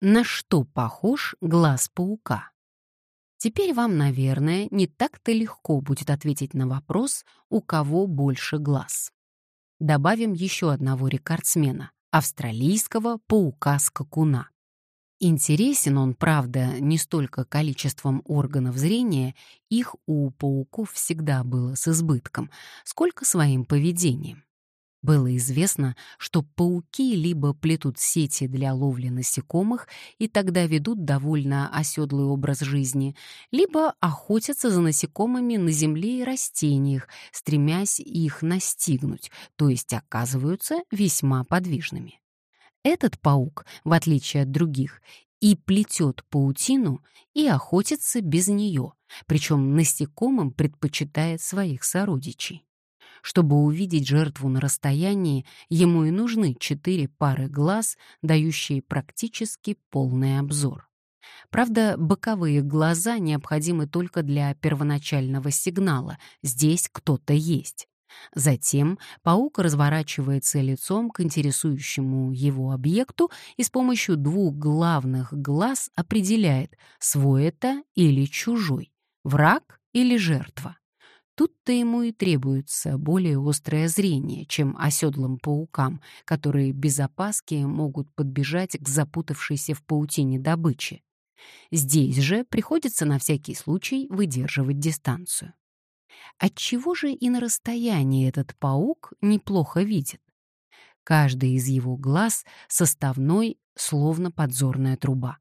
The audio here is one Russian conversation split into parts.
На что похож глаз паука? Теперь вам, наверное, не так-то легко будет ответить на вопрос, у кого больше глаз. Добавим еще одного рекордсмена — австралийского паука-скакуна. Интересен он, правда, не столько количеством органов зрения, их у пауков всегда было с избытком, сколько своим поведением. Было известно, что пауки либо плетут сети для ловли насекомых и тогда ведут довольно оседлый образ жизни, либо охотятся за насекомыми на земле и растениях, стремясь их настигнуть, то есть оказываются весьма подвижными. Этот паук, в отличие от других, и плетет паутину, и охотится без нее, причем насекомым предпочитает своих сородичей. Чтобы увидеть жертву на расстоянии, ему и нужны четыре пары глаз, дающие практически полный обзор. Правда, боковые глаза необходимы только для первоначального сигнала «здесь кто-то есть». Затем паук разворачивается лицом к интересующему его объекту и с помощью двух главных глаз определяет, свой это или чужой, враг или жертва. Тут-то ему и требуется более острое зрение, чем оседлым паукам, которые без опаски могут подбежать к запутавшейся в паутине добыче. Здесь же приходится на всякий случай выдерживать дистанцию. Отчего же и на расстоянии этот паук неплохо видит? Каждый из его глаз составной, словно подзорная труба.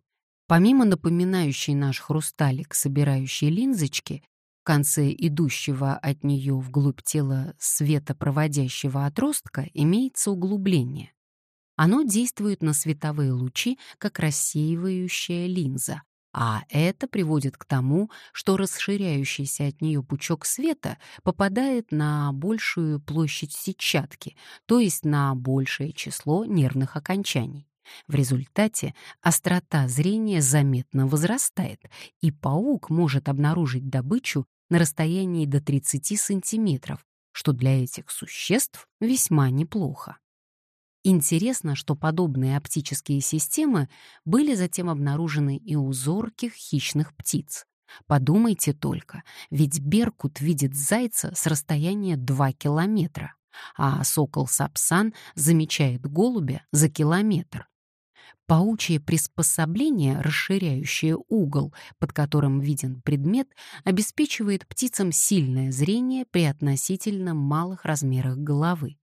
Помимо напоминающей наш хрусталик, собирающей линзочки, в конце идущего от нее вглубь тела светопроводящего отростка имеется углубление. Оно действует на световые лучи, как рассеивающая линза, а это приводит к тому, что расширяющийся от нее пучок света попадает на большую площадь сетчатки, то есть на большее число нервных окончаний. В результате острота зрения заметно возрастает, и паук может обнаружить добычу на расстоянии до 30 сантиметров, что для этих существ весьма неплохо. Интересно, что подобные оптические системы были затем обнаружены и у зорких хищных птиц. Подумайте только, ведь беркут видит зайца с расстояния 2 километра, а сокол-сапсан замечает голубя за километр. Паучье приспособление, расширяющее угол, под которым виден предмет, обеспечивает птицам сильное зрение при относительно малых размерах головы.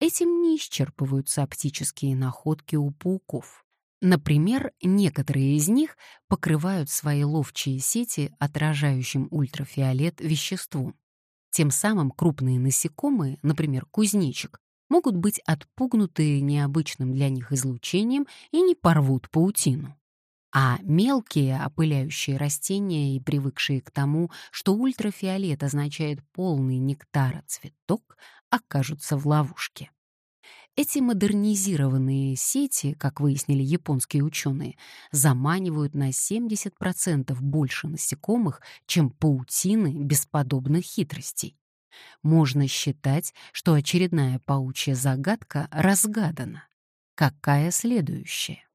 Этим не исчерпываются оптические находки у пауков. Например, некоторые из них покрывают свои ловчие сети отражающим ультрафиолет веществом. Тем самым крупные насекомые, например, кузнечик, могут быть отпугнуты необычным для них излучением и не порвут паутину. А мелкие опыляющие растения и привыкшие к тому, что ультрафиолет означает полный нектара цветок, окажутся в ловушке. Эти модернизированные сети, как выяснили японские ученые, заманивают на 70% больше насекомых, чем паутины бесподобных хитростей. Можно считать, что очередная паучья загадка разгадана. Какая следующая?